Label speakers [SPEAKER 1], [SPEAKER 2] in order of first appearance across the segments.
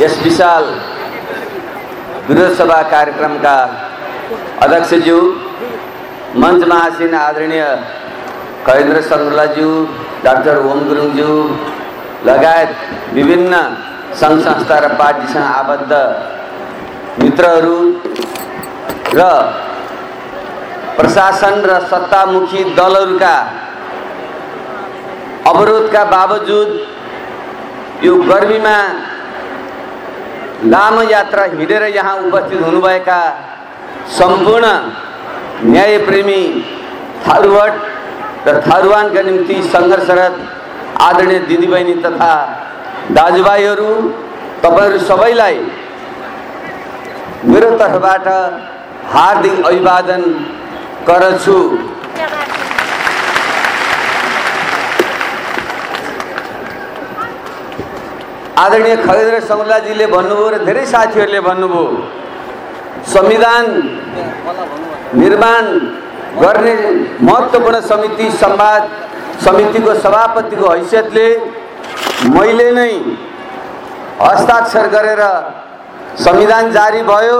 [SPEAKER 1] यस विशाल सभा कार्यक्रमका अध्यक्षज्यू मञ्चमा आसीन आदरणीय कहेन्द्र सङ्ग्रलाज्यू डाक्टर ओम गुरुङज्यू लगायत विभिन्न सङ्घ संस्था र पार्टीसँग आबद्ध मित्रहरू र प्रशासन र सत्तामुखी दलहरूका अवरोधका बावजुद यो गर्मीमा लामो यात्रा हिँडेर यहाँ उपस्थित हुनुभएका सम्पूर्ण न्यायप्रेमी थारुवट र थारुवानका निम्ति सङ्घर्षरत आदरणीय दिदीबहिनी तथा दाजुभाइहरू तपाईँहरू सबैलाई मेरो तर्फबाट हार्दिक अभिवादन गर्छु आदरणीय खगेन्द्र सङ्गलाजीले भन्नुभयो र धेरै साथीहरूले भन्नुभयो संविधान निर्माण गर्ने महत्त्वपूर्ण समिति संवाद समितिको सभापतिको हैसियतले मैले नै हस्ताक्षर गरेर संविधान जारी भयो।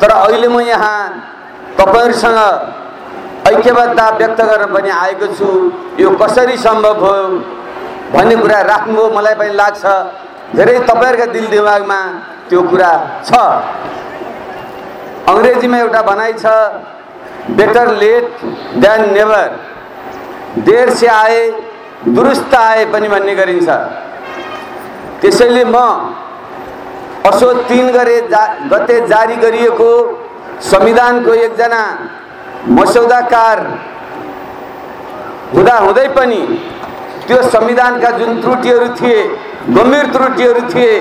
[SPEAKER 1] तर अहिले म यहाँ तपाईँहरूसँग ऐक्यबद्धता व्यक्त गर्न पनि आएको छु। यो कसरी सम्भव भयो? भन्ने कुरा राख्नुभयो मलाई पनि लाग्छ। धेरै तपाईँहरूका दिल दिमागमा त्यो कुरा छ। अङ्ग्रेजीमा एउटा भनाइ छ बेटर लेट देन नेभर देर से आए दुरुस्त आए पनि भन्ने गरिन्छ। त्यसैले म असोज तिन गरे जा गते जारी गरिएको संविधानको एकजना मसौदाकार हुँदाहुँदै पनि त्यो संविधानका जुन त्रुटिहरू थिए गम्भीर त्रुटिहरू थिए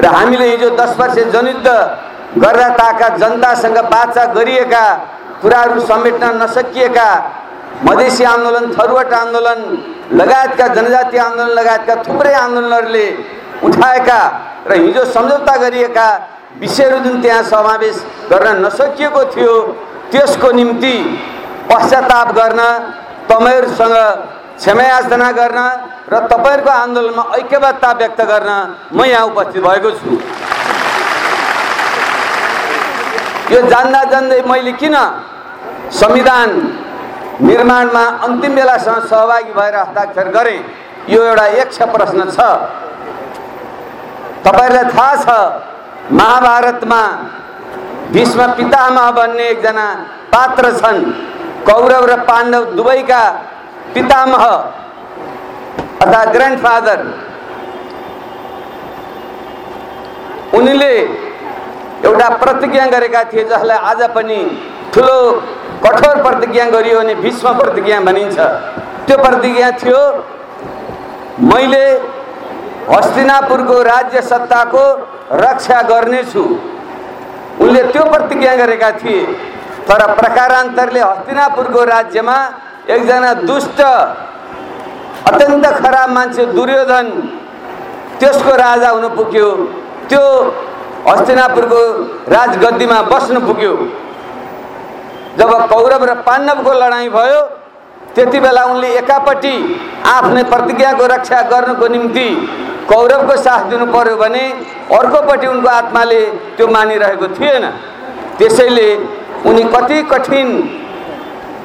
[SPEAKER 1] र हामीले हिजो दस वर्ष जनयुद्ध गर्दा ताका जनतासँग बाचा गरिएका कुराहरू समेट्न नसकिएका मधेसी आन्दोलन थरुवट आन्दोलन लगायतका जनजाति आन्दोलन लगायतका थुप्रै आन्दोलनहरूले उठाएका र हिजो सम्झौता गरिएका विषयहरू जुन त्यहाँ समावेश गर्न नसकिएको थियो त्यसको निम्ति पश्चाताप गर्न तपाईँहरूसँग क्षमायाचना गर्न र तपाईँहरूको आन्दोलनमा ऐक्यबद्धता व्यक्त गर्न म यहाँ उपस्थित भएको छु। यो जान्दा जान्दै मैले किन संविधान निर्माणमा अन्तिम बेलासम्म सहभागी भएर हस्ताक्षर गरेँ यो एउटा यक्ष प्रश्न छ। तपाईँहरूलाई थाहा छ महाभारतमा भीष्म पितामह भन्ने एकजना पात्र छन्। कौरव र पाण्डव दुवैका पितामह अर्थात् ग्रान्डफादर उनले एउटा प्रतिज्ञा गरेका थिए जसलाई आज पनि ठुलो कठोर प्रतिज्ञा गरियो भने भीष्म प्रतिज्ञा भनिन्छ। त्यो प्रतिज्ञा थियो मैले हस्तिनापुरको राज्य सत्ताको रक्षा गर्नेछु। उनले त्यो प्रतिज्ञा गरेका थिए तर प्रकारान्तरले हस्तिनापुरको राज्यमा एकजना दुष्ट अत्यन्त खराब मान्छे दुर्योधन त्यसको राजा हुन पुग्यो। त्यो हस्तिनापुरको राजगद्दीमा बस्नु पुग्यो। जब कौरव र पाण्डवको लडाइँ भयो त्यति बेला उनले एकापट्टि आफ्नै प्रतिज्ञाको रक्षा गर्नुको निम्ति कौरवको साथ दिनु पर्यो भने अर्कोपट्टि उनको आत्माले त्यो मानिरहेको थिएन। त्यसैले उनी कति कठिन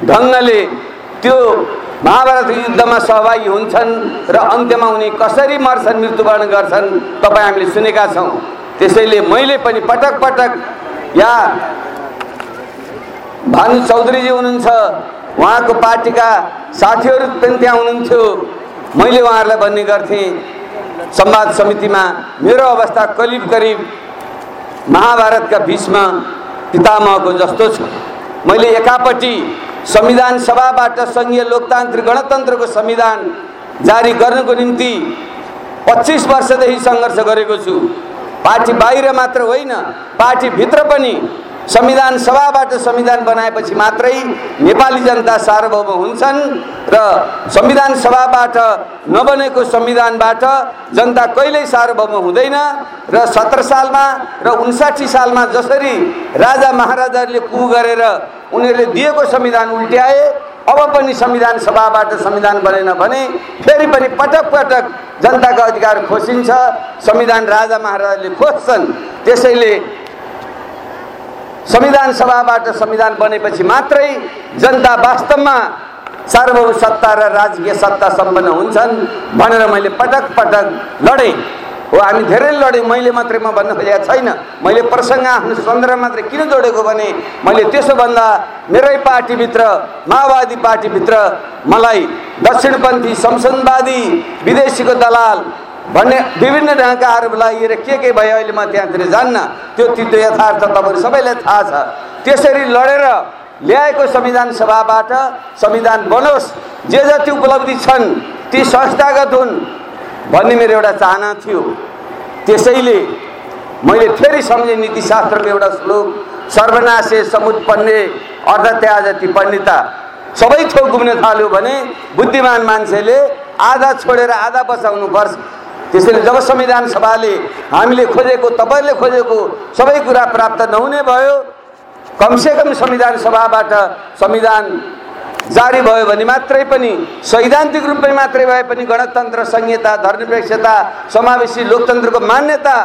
[SPEAKER 1] ढङ्गले त्यो महाभारत युद्धमा सहभागी हुन्छन् र अन्त्यमा उनी कसरी मर्छन् मृत्युवरण गर्छन् तपाईँ हामीले सुनेका छौँ। त्यसैले मैले पनि पटक पटक या भानु चौधरीजी हुनुहुन्छ उहाँको पार्टीका साथीहरू पनि त्यहाँ हुनुहुन्थ्यो। मैले उहाँहरूलाई भन्ने गर्थेँ संवाद समितिमा मेरो अवस्था करिब करिब महाभारतका भीष्म पितामहको जस्तो छ। मैले एकापट्टि संविधान सभाबाट सङ्घीय लोकतान्त्रिक गणतन्त्रको संविधान जारी गर्नको निम्ति पच्चिस वर्षदेखि सङ्घर्ष गरेको छु पार्टी बाहिर मात्र होइन पार्टीभित्र पनि संविधान सभाबाट संविधान बनाएपछि मात्रै नेपाली जनता सार्वभौम हुन्छन् र संविधान सभाबाट नबनेको संविधानबाट जनता कहिल्यै सार्वभौम हुँदैन र सत्र सालमा र उन्साठी सालमा जसरी राजा महाराजाहरूले कु गरेर उनीहरूले दिएको संविधान उल्ट्याए अब पनि संविधान सभाबाट संविधान बनेन भने फेरि पनि पटक पटक जनताको अधिकार खोसिन्छ संविधान राजा महाराजाले खोज्छन्। त्यसैले संविधान सभाबाट संविधान बनेपछि मात्रै जनता वास्तवमा सार्वभौम सत्ता र राजकीय सत्ता सम्पन्न हुन्छन् भनेर मैले पटक पटक लडेँ। हो हामी धेरै लड्यौँ मैले मात्रै म भन्न खोजेको छैन। मैले प्रसङ्ग आफ्नो सन्दर्भ मात्रै किन जोडेको भने मैले त्यसो भन्दा मेरै पार्टीभित्र माओवादी पार्टीभित्र मलाई दक्षिणपन्थी संसदवादी विदेशीको दलाल भन्ने विभिन्न ढङ्गका आरोप लगाइएर के के भयो अहिले म त्यहाँतिर जान्न? त्यो तितो यथार्थ तपाईँहरू सबैलाई थाहा छ। त्यसरी लडेर ल्याएको संविधान सभाबाट संविधान बनोस् जे जति उपलब्धि छन् ती संस्थागत हुन् भन्ने मेरो एउटा चाहना थियो। त्यसैले मैले फेरि सम्झेँ नीतिशास्त्रको एउटा श्लोक सर्वनाशे समुत्पन्ने अर्धत्याजति पण्डिता। सबै थोक घुम्न थाल्यो भने बुद्धिमान मान्छेले आधा छोडेर आधा बचाउनुपर्छ त्यसैले जब संविधान सभाले हामीले खोजेको तपाईँहरूले खोजेको सबै कुरा प्राप्त नहुने भयो कमसेकम संविधान सभाबाट संविधान जारी भयो भने मात्रै पनि सैद्धान्तिक रूपमै मात्रै भए पनि गणतन्त्र संहिता धर्मनिरपेक्षता समावेशी लोकतन्त्रको मान्यता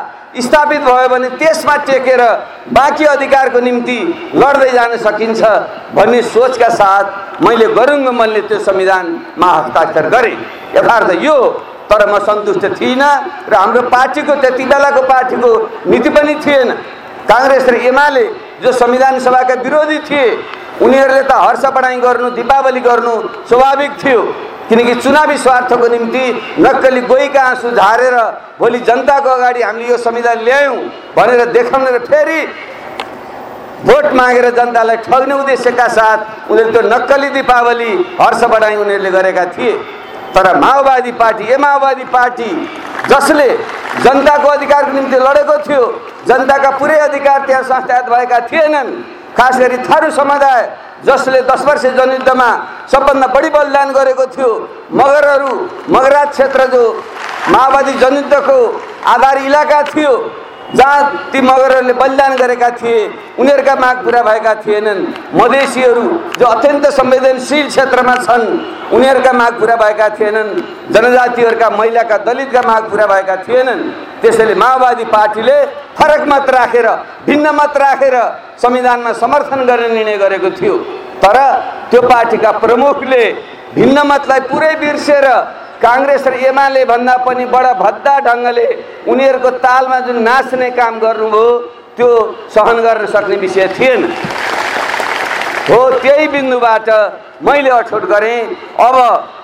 [SPEAKER 1] स्थापित भयो भने त्यसमा टेकेर बाँकी अधिकारको निम्ति लड्दै जान सकिन्छ भन्ने सोचका साथ मैले गरुङ्ग मनले त्यो संविधानमा हस्ताक्षर गरेँ। यथार्थ यो तर म सन्तुष्ट थिइनँ र हाम्रो पार्टीको त्यति बेलाको पार्टीको नीति पनि थिएन। काङ्ग्रेस र एमाले जो संविधान सभाका विरोधी थिए उनीहरूले त हर्ष बढाइ गर्नु दीपावली गर्नु स्वाभाविक थियो। किनकि चुनावी स्वार्थको निम्ति नक्कली गोहीका आँसु झारेर भोलि जनताको अगाडि हामीले यो संविधान ल्यायौँ भनेर देखाउन र फेरि भोट मागेर जनतालाई ठग्ने उद्देश्यका साथ उनीहरूले त्यो नक्कली दीपावली हर्ष बढाइ उनीहरूले गरेका थिए। तर माओवादी पार्टी ए माओवादी पार्टी जसले जनताको अधिकारको निम्ति लडेको थियो जनताका पुरै अधिकार त्यहाँ संस्थागत भएका थिएनन्। खास गरी थारू समुदाय जसले दस वर्ष जनयुद्धमा सबभन्दा बढी बलिदान गरेको थियो मगरहरू मगराज क्षेत्र जो माओवादी जनयुद्धको आधार इलाका थियो जहाँ ती मगरहरूले बलिदान गरेका थिए उनीहरूका माग पुरा भएका थिएनन्। मधेसीहरू जो अत्यन्त संवेदनशील क्षेत्रमा छन् उनीहरूका माग पुरा भएका थिएनन्। जनजातिहरूका महिलाका दलितका माग पुरा भएका थिएनन्। त्यसैले माओवादी पार्टीले फरक मत राखेर भिन्न मत राखेर संविधानमा समर्थन गर्ने निर्णय गरेको थियो। तर त्यो पार्टीका प्रमुखले भिन्न मतलाई पुरै बिर्सेर काङ्ग्रेस र एमाले भन्दा पनि बडा भद्दा ढङ्गले उनीहरूको तालमा जुन नाच्ने काम गर्नुभयो त्यो सहन गर्न सक्ने विषय थिएन। हो त्यही बिन्दुबाट मैले अठोट गरेँ। अब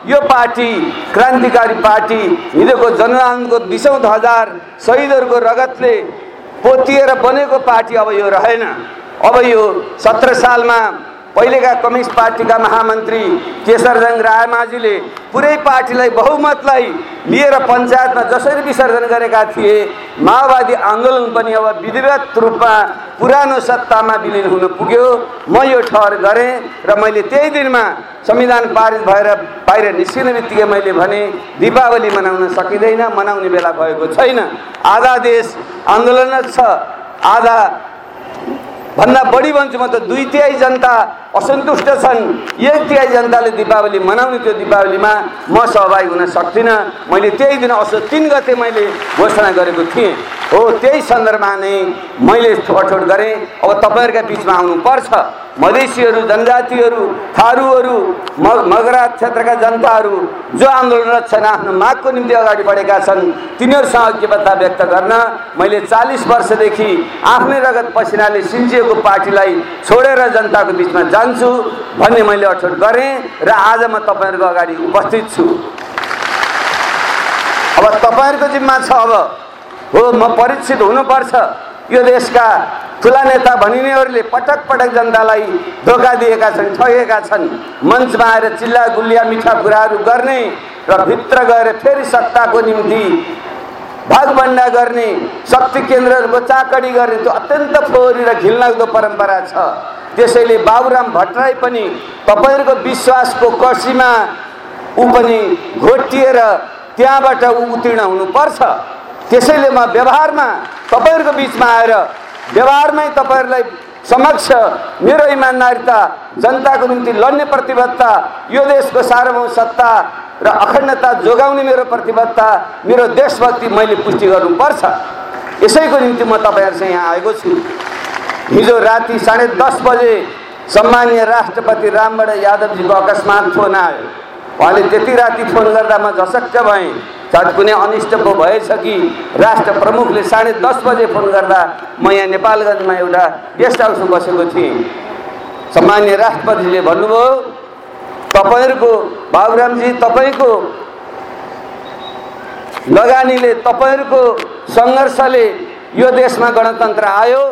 [SPEAKER 1] यो पार्टी क्रान्तिकारी पार्टी हिजोको जनआन्दोलनको बिसौँ हजार शहीदहरूको रगतले पोतिएर बनेको पार्टी अब यो रहेन। अब यो सत्र सालमा पहिलेका कम्युनिस्ट पार्टीका महामन्त्री केशरजङ रायमाझीले पुरै पार्टीलाई बहुमतलाई लिएर पञ्चायतमा जसरी विसर्जन गरेका थिए माओवादी आन्दोलन पनि अब विधिवत रूपमा पुरानो सत्तामा विलिन हुन पुग्यो। म यो ठहर गरेँ र मैले त्यही दिनमा संविधान पारित भएर बाहिर निस्किने बित्तिकै मैले भने दिपावली मनाउन सकिँदैन मनाउने बेला भएको छैन। आधा देश आन्दोलन छ आधा भन्दा बढी भन्छु म त दुई तिहाई जनता असन्तुष्ट छन्। एक तिहाई जनताले दिपावली मनाउने त्यो दिपावलीमा म सहभागी हुन सक्दिनँ। मैले त्यही दिन असो तिन गते मैले घोषणा गरेको थिएँ। हो त्यही सन्दर्भमा नै मैले छोटछोट गरेँ। अब तपाईँहरूका बिचमा आउनुपर्छ। मधेसीहरू जनजातिहरू थारूहरू म मगरा क्षेत्रका जनताहरू जो आन्दोलनरत छन् आफ्नो मागको निम्ति अगाडि बढेका छन् तिनीहरूसँग ऐक्यबद्धता व्यक्त गर्न मैले चालिस वर्षदेखि आफ्नै रगत पसिनाले सिन्चिएको पार्टीलाई छोडेर जनताको बिचमा जान्छु भन्ने मैले अठोट गरेँ र आज म तपाईँहरूको अगाडि उपस्थित छु अब तपाईँहरूको जिम्मा छ अब हो म परीक्षित हुनुपर्छ यो देशका ठुला नेता भनिनेहरूले पटक पटक जनतालाई धोका दिएका छन् ठगेका छन्। मञ्चमा आएर चिल्ला गुलिया मिठा कुराहरू गर्ने र भित्र गएर फेरि सत्ताको निम्ति भागभन्डा गर्ने शक्ति केन्द्रहरूको चाकडी गर्ने त्यो अत्यन्त फोहोरी र घिनलाग्दो परम्परा छ। त्यसैले बाबुराम भट्टराई पनि तपाईँहरूको विश्वासको कसीमा ऊ पनि घोटिएर त्यहाँबाट ऊ उत्तीर्ण हुनुपर्छ। त्यसैले म व्यवहारमा तपाईँहरूको बिचमा आएर व्यवहारमै तपाईँहरूलाई समक्ष मेरो इमान्दारिता जनताको निम्ति लड्ने प्रतिबद्धता यो देशको सार्वभौम सत्ता र अखण्डता जोगाउने मेरो प्रतिबद्धता मेरो देशभक्ति मैले पुष्टि गर्नुपर्छ। यसैको निम्ति म तपाईँहरूसँग यहाँ आएको छु। हिजो राति साढे दस बजे सम्मानीय राष्ट्रपति रामबाट यादवजीको अकस्मात फोन आयो। उहाँले त्यति राति फोन गर्दा म झसक्क भएँ। सायद कुनै अनिष्ट पो भएछ कि? राष्ट्र प्रमुखले साढे दस बजे फोन गर्दा म यहाँ नेपालगञ्जमा एउटा गेस्ट हाउसमा बसेको थिएँ। सम्मान्य राष्ट्रपतिले भन्नुभयो तपाईँहरूको बाबुरामजी तपाईँको लगानीले तपाईँहरूको सङ्घर्षले यो देशमा गणतन्त्र आयो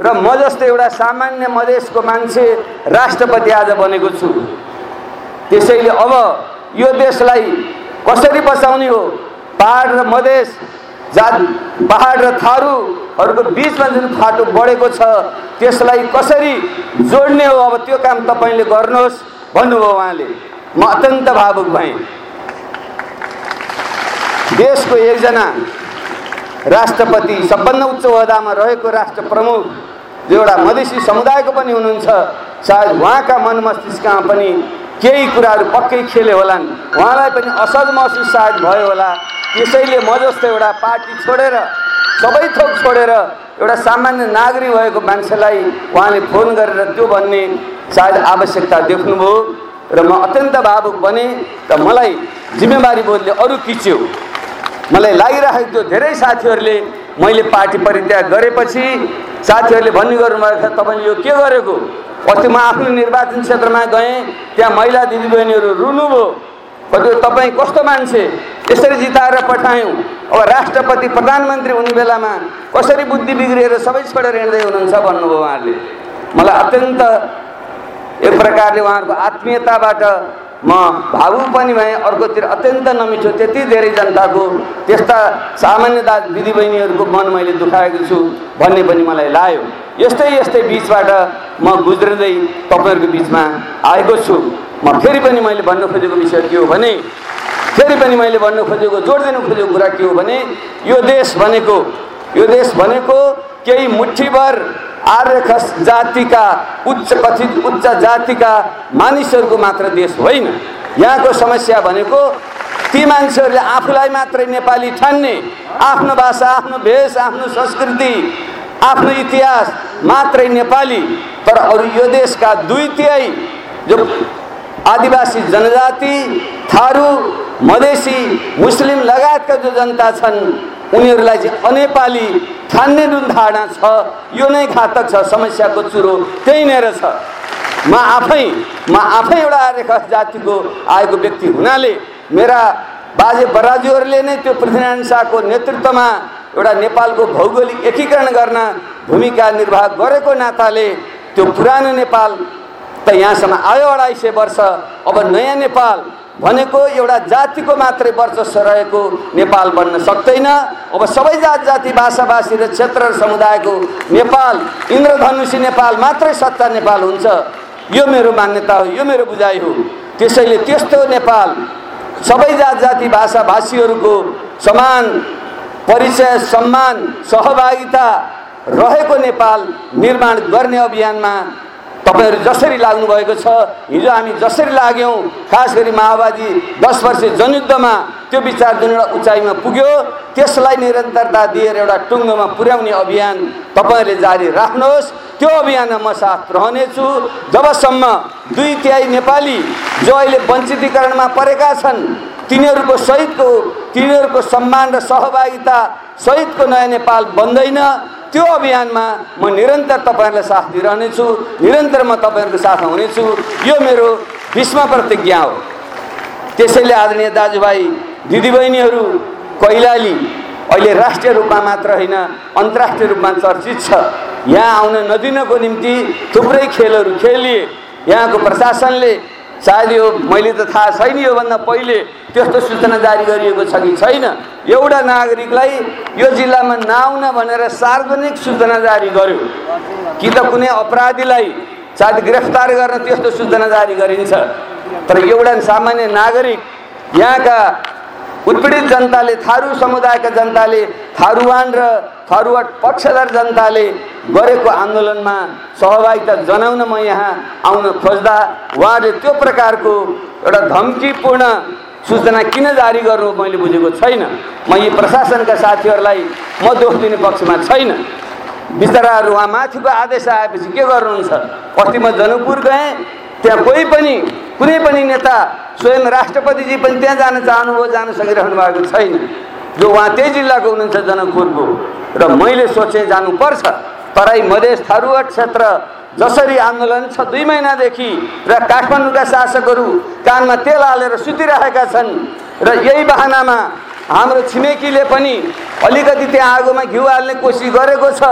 [SPEAKER 1] र म जस्तो एउटा सामान्य मधेसको मान्छे राष्ट्रपति आज बनेको छु। त्यसैले अब यो देशलाई कसरी बचाउने हो? पहाड र मधेस जात पहाड र थारूहरूको बिचमा जुन फाटो बढेको छ त्यसलाई कसरी जोड्ने हो? अब त्यो काम तपाईँले गर्नुहोस् भन्नुभयो उहाँले। म अत्यन्त भावुक भएँ। देशको एकजना राष्ट्रपति सबभन्दा उच्च ओहदामा रहेको राष्ट्र प्रमुख जो एउटा मधेसी समुदायको पनि हुनुहुन्छ सायद उहाँका मन मस्तिष्कमा पनि केही कुराहरू पक्कै खेले होलान्। उहाँलाई पनि असहज महसुस सायद भयो होला। त्यसैले म जस्तो एउटा पार्टी छोडेर सबै थोक छोडेर एउटा सामान्य नागरिक भएको मान्छेलाई उहाँले फोन गरेर त्यो भन्ने सायद आवश्यकता देख्नुभयो र म अत्यन्त भावुक बने र मलाई जिम्मेवारी बोधले अरू किच्यो। मलाई लागिरहेको थियो धेरै साथीहरूले मैले पार्टी परित्याग गरेपछि साथीहरूले भन्ने गर्नुभएको छ तपाईँले यो के गरेको? अस्ति म आफ्नो निर्वाचन क्षेत्रमा गएँ त्यहाँ महिला दिदीबहिनीहरू रुनुभयो। कति तपाईँ कस्तो मान्छे? यसरी जिताएर पठायौँ। अब राष्ट्रपति प्रधानमन्त्री हुने बेलामा कसरी बुद्धि बिग्रिएर सबै छोडेर हिँड्दै हुनुहुन्छ भन्नुभयो उहाँहरूले। मलाई अत्यन्त एक प्रकारले उहाँहरूको आत्मीयताबाट म भावुक पनि भएँ। अर्कोतिर अत्यन्त नमिठो त्यति धेरै जनताको त्यस्ता सामान्य दा दिदीबहिनीहरूको मन मैले दुखाएको छु भन्ने पनि मलाई लाग्यो। यस्तै यस्तै बिचबाट म गुज्रिँदै तपाईँहरूको बिचमा आएको छु। म फेरि पनि मैले भन्नु खोजेको विषय के हो भने फेरि पनि मैले भन्नु खोजेको जोड दिनु खोजेको कुरा के हो भने यो देश भनेको यो देश भनेको केही मुठीभर आर्य खस जातिका उच्च कथित उच्च जातिका मानिसहरूको मात्र देश होइन। यहाँको समस्या भनेको ती मान्छेहरूले आफूलाई मात्रै नेपाली ठान्ने आफ्नो भाषा आफ्नो भेष आफ्नो संस्कृति आफ्नो इतिहास मात्रै नेपाली तर अरू यो देशका दुई तिहाई जो आदिवासी जनजाति थारू मधेसी मुस्लिम लगायतका जो जनता छन् उनीहरूलाई चाहिँ अनेपाली ठान्ने जुन धारणा छ यो नै घातक छ समस्याको चुरो त्यही नै रहेछ म आफै म आफै एउटा आर्यखस जातिको आएको व्यक्ति हुनाले मेरा बाजे बराजुहरूले नै त्यो पृथ्वीनारायण शाहको नेतृत्वमा एउटा नेपालको भौगोलिक एकीकरण गर्न भूमिका निर्वाह गरेको नाताले त्यो पुरानो नेपाल त यहाँसम्म आयो अढाई सय वर्ष। अब नयाँ नेपाल भनेको एउटा जातिको मात्रै वर्चस्व रहेको नेपाल बन्न सक्दैन। अब सबै जात जाति भाषाभाषी र क्षेत्र र समुदायको नेपाल इन्द्रधनुषी नेपाल मात्रै सच्चा नेपाल हुन्छ। यो मेरो मान्यता हो यो मेरो बुझाइ हो। त्यसैले त्यस्तो नेपाल सबै जात जाति भाषाभाषीहरूको समान परिचय सम्मान सहभागिता रहेको नेपाल निर्माण गर्ने अभियानमा तपाईँहरू जसरी लाग्नुभएको छ हिजो हामी जसरी लाग्यौँ खास गरी माओवादी दस वर्ष जनयुद्धमा त्यो विचार जुन एउटा उचाइमा पुग्यो। त्यसलाई निरन्तरता दिएर एउटा टुङ्गोमा पुर्याउने अभियान तपाईँहरूले जारी राख्नुहोस्। त्यो अभियानमा म साथ रहनेछु। जबसम्म दुई तिहाई नेपाली जो अहिले वञ्चितीकरणमा परेका छन् तिनीहरूको सहितको तिनीहरूको सम्मान र सहभागिता सहितको नयाँ नेपाल बन्दैन। त्यो अभियानमा म निरन्तर तपाईँहरूलाई साथ दिइरहनेछु निरन्तर म तपाईँहरूको साथमा हुनेछु। यो मेरो भीष्म प्रतिज्ञा हो। त्यसैले आदरणीय दाजुभाइ दिदीबहिनीहरू कैलाली अहिले राष्ट्रिय रूपमा मात्र होइन अन्तर्राष्ट्रिय रूपमा चर्चित छ। यहाँ आउन नदिनको निम्ति थुप्रै खेलहरू खेलिए। यहाँको प्रशासनले सायद यो मैले त थाहा छैन योभन्दा पहिले त्यस्तो सूचना जारी गरिएको छ कि छैन। एउटा नागरिकलाई यो जिल्लामा नआउन भनेर सार्वजनिक सूचना जारी गर्यो। कि त कुनै अपराधीलाई सायद गिरफ्तार गर्न त्यस्तो सूचना जारी गरिन्छ। तर एउटा सामान्य नागरिक यहाँका उत्पीडित जनताले थारू समुदायका जनताले थारूवान र थारूवाट पक्षधर जनताले गरेको आन्दोलनमा सहभागिता जनाउन म यहाँ आउन खोज्दा उहाँले त्यो प्रकारको एउटा धम्कीपूर्ण सूचना किन जारी गर्नु मैले बुझेको छैन। म यी प्रशासनका साथीहरूलाई म दोष दिने पक्षमा छैन। बिचराहरू उहाँ माथिको आदेश आएपछि के गर्नुहुन्छ? अस्ति म जनकपुर गएँ त्यहाँ कोही पनि कुनै पनि नेता स्वयं राष्ट्रपतिजी पनि त्यहाँ जान चाहनुभयो जान सकिरहनु भएको छैन। जो उहाँ त्यही जिल्लाको हुनुहुन्छ जनकपुरको र मैले सोचेँ जानुपर्छ तराई मधेस थारुवाट क्षेत्र जसरी आन्दोलन छ दुई महिनादेखि र काठमाडौँका शासकहरू कानमा तेल हालेर सुतिरहेका छन् र यही बाहनामा हाम्रो छिमेकीले पनि अलिकति त्यहाँ आगोमा घिउ हाल्ने कोसिस गरेको छ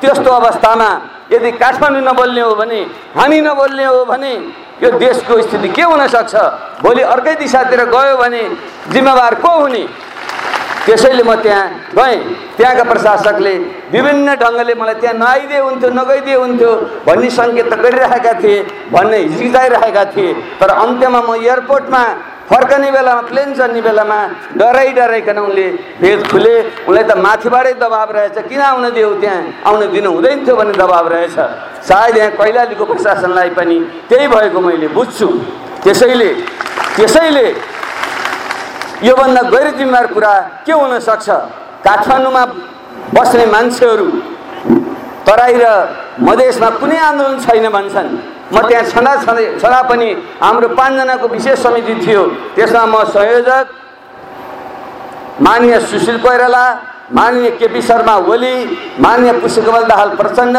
[SPEAKER 1] त्यस्तो अवस्थामा यदि काठमाडौँ नबोल्ने हो भने हामी नबोल्ने हो भने यो देशको स्थिति के हुनसक्छ भोलि अर्कै दिशातिर गयो भने जिम्मेवार को हुने? त्यसैले म त्यहाँ गएँ। त्यहाँका प्रशासकले विभिन्न ढङ्गले मलाई त्यहाँ नआइदिए हुन्थ्यो नगइदिए हुन्थ्यो भन्ने सङ्केत त गरिरहेका थिए भन्ने हिचकिचाइरहेका थिए। तर अन्त्यमा म एयरपोर्टमा फर्कने बेलामा प्लेन चढ्ने बेलामा डराइ डराइकन उनले भेद खुले। उसलाई त माथिबाटै दबाब रहेछ। किन आउन दियो त्यहाँ? आउन दिनु हुँदैन थियो भन्ने दबाब रहेछ। सायद यहाँ कैलालीको प्रशासनलाई पनि त्यही भएको मैले बुझ्छु। त्यसैले त्यसैले योभन्दा गैर जिम्मेवार कुरा के हुनसक्छ काठमाडौँमा बस्ने मान्छेहरू तराई र मधेसमा कुनै आन्दोलन छैन भन्छन्। म त्यहाँ छँदा छँदै छँदा पनि हाम्रो पाँचजनाको विशेष समिति थियो। त्यसमा म संयोजक माननीय सुशील कोइराला माननीय केपी शर्मा ओली माननीय पुष्पकमल दाहाल प्रचण्ड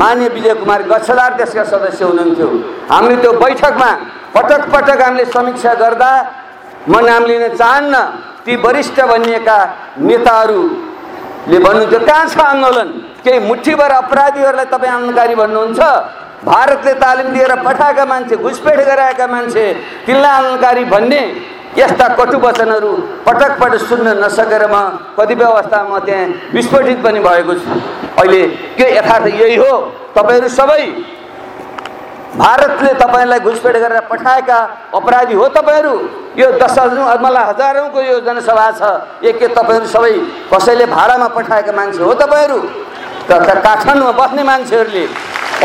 [SPEAKER 1] माननीय विजय कुमार गच्छदार त्यसका सदस्य हुनुहुन्थ्यो। हामीले त्यो बैठकमा पटक पटक हामीले समीक्षा गर्दा म नाम लिन चाहन्न ती वरिष्ठ भनिएका नेताहरूले भन्नुहुन्थ्यो कहाँ छ आन्दोलन? केही मुठीभर अपराधीहरूलाई तपाईँ आन्दोलनकारी भन्नुहुन्छ? भारतले तालिम दिएर पठाएका मान्छे घुसपेट गराएका मान्छे तिनलाई आन्दोलनकारी भन्ने यस्ता कटु वचनहरू पटक पटक सुन्न नसकेर म कतिपय अवस्थामा म त्यहाँ विस्फोटित पनि भएको छु। अहिले के यथार्थ यही हो? तपाईँहरू सबै भारतले तपाईँलाई घुसपेट गरेर पठाएका अपराधी हो तपाईँहरू। यो दस हजार मलाई हजारौँको यो जनसभा छ। एक के तपाईँहरू सबै कसैले भाडामा पठाएका मान्छे हो तपाईँहरू। काठमाडौँमा बस्ने मान्छेहरूले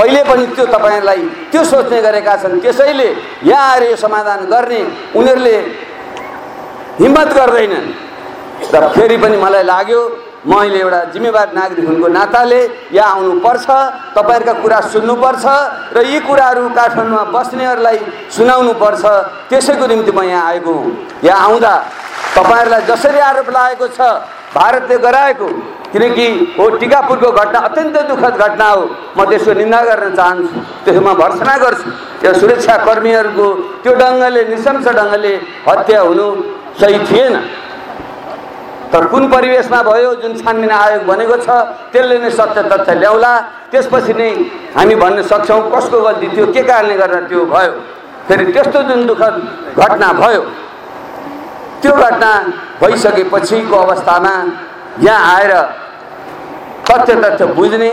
[SPEAKER 1] अहिले पनि त्यो तपाईँहरूलाई त्यो सोच्ने गरेका छन् त्यसैले यहाँ आएर यो समाधान गर्ने उनीहरूले हिम्मत गर्दैनन्। र फेरि पनि मलाई लाग्यो म अहिले एउटा जिम्मेवार नागरिक हुनुको नाताले यहाँ आउनुपर्छ तपाईँहरूका कुरा सुन्नुपर्छ र यी कुराहरू काठमाडौँमा बस्नेहरूलाई सुनाउनुपर्छ। त्यसैको निम्ति म यहाँ आएको हुँ। यहाँ आउँदा तपाईँहरूलाई जसरी आरोप लागेको छ भारतले गराएको किनकि हो टिकापुरको घटना अत्यन्त दुःखद घटना हो। म त्यसको निन्दा गर्न चाहन्छु। त्यसमा भर्सना गर्छु। त्यो सुरक्षाकर्मीहरूको त्यो ढङ्गले निशंस ढङ्गले हत्या हुनु सही थिएन। तर कुन परिवेशमा भयो जुन छानबिन आयोग भनेको छ त्यसले नै सत्य तथ्य ल्याउला। त्यसपछि नै हामी भन्न सक्छौँ कसको गल्ती थियो के कारणले गर्दा त्यो भयो। फेरि त्यस्तो जुन दुःखद घटना भयो त्यो घटना भइसकेपछिको अवस्थामा यहाँ आएर तथ्य तथ्य बुझ्ने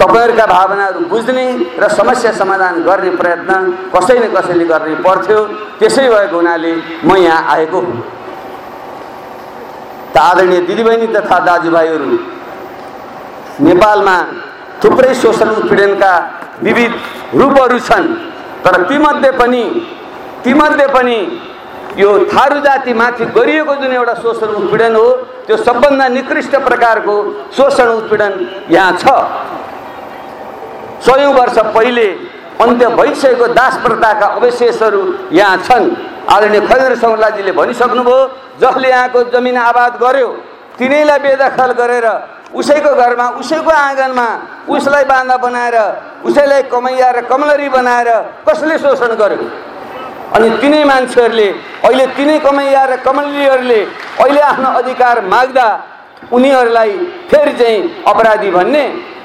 [SPEAKER 1] तपाईँहरूका भावनाहरू बुझ्ने र समस्या समाधान गर्ने प्रयत्न कसै न कसैले गर्ने पर्थ्यो। त्यसै भएको हुनाले म यहाँ आएको हुँ। त आदरणीय दिदीबहिनी तथा दाजुभाइहरू नेपालमा थुप्रै शोषण उत्पीडनका विविध रूपहरू छन् तर तीमध्ये पनि तीमध्ये पनि यो थारू जातिमाथि गरिएको जुन एउटा शोषण उत्पीडन हो त्यो सबभन्दा निकृष्ट प्रकारको शोषण उत्पीडन यहाँ छ। सयौँ वर्ष पहिले अन्त्य भइसकेको दास प्रथाका अवशेषहरू यहाँ छन्। आदरणीय खगेन्द्र सौलाजीले भनिसक्नुभयो जसले यहाँको जमिन आबाद गर्यो तिनैलाई बेदखल गरेर उसैको घरमा उसैको आँगनमा उसलाई बाँधा बनाएर उसैलाई कमैया र कमलरी बनाएर कसले शोषण गर्यो? अनि तिनै मान्छेहरूले अहिले तिनै कमैया र कमलरीहरूले अहिले आफ्नो अधिकार माग्दा उनीहरूलाई फेरि चाहिँ अपराधी भन्ने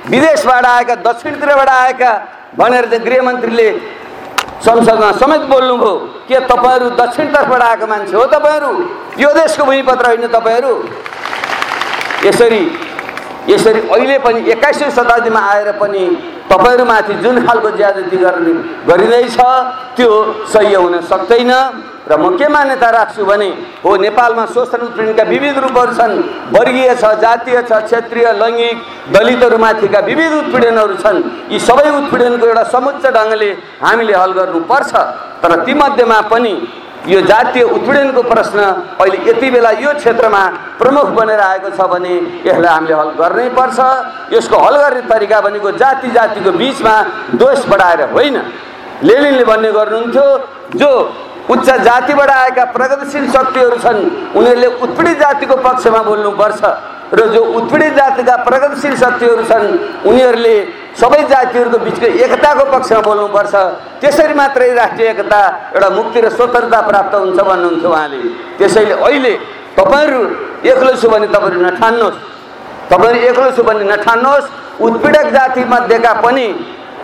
[SPEAKER 1] विदेशबाट आएका दक्षिणतिरबाट आएका भनेर चाहिँ गृहमन्त्रीले संसदमा समेत बोल्नुभयो के तपाईँहरू दक्षिणतर्फबाट आएको मान्छे हो तपाईँहरू? यो देशको भूमिपत्र होइन तपाईँहरू? यसरी यसरी अहिले पनि एक्काइसौँ शताब्दीमा आएर पनि तपाईँहरूमाथि जुन खालको ज्यादती गर्ने गरिँदैछ त्यो सही हुन सक्दैन। र म के मान्यता राख्छु भने हो नेपालमा शोषण उत्पीडनका विविध रूपहरू छन्। वर्गीय छ जातीय छ क्षेत्रीय लैङ्गिक दलितहरूमाथिका विविध उत्पीडनहरू छन्। यी सबै उत्पीडनको एउटा समुच्च ढङ्गले हामीले हल गर्नुपर्छ। तर तीमध्येमा पनि यो जातीय उत्पीडनको प्रश्न अहिले यति बेला यो क्षेत्रमा प्रमुख बनेर आएको छ भने यसलाई हामीले हल गर्नै पर्छ। यसको हल गर्ने तरिका भनेको जाति जातिको बिचमा दोष बढाएर होइन। लेलिनले भन्ने गर्नुहुन्थ्यो जो उच्च जातिबाट आएका प्रगतिशील शक्तिहरू छन् उनीहरूले उत्पीडित जातिको पक्षमा बोल्नुपर्छ। र जो उत्पीडित जातिका प्रगतिशील शक्तिहरू छन् उनीहरूले सबै जातिहरूको बिचको एकताको पक्षमा बोल्नुपर्छ। त्यसरी मात्रै राष्ट्रिय एकता एउटा मुक्ति र स्वतन्त्रता प्राप्त हुन्छ भन्नुहुन्थ्यो उहाँले। त्यसैले अहिले तपाईँहरू एक्लो छु भने तपाईँहरू नठान्नुहोस् तपाईँहरू एक्लो छु भने नठान्नुहोस् उत्पीडक जातिमध्येका पनि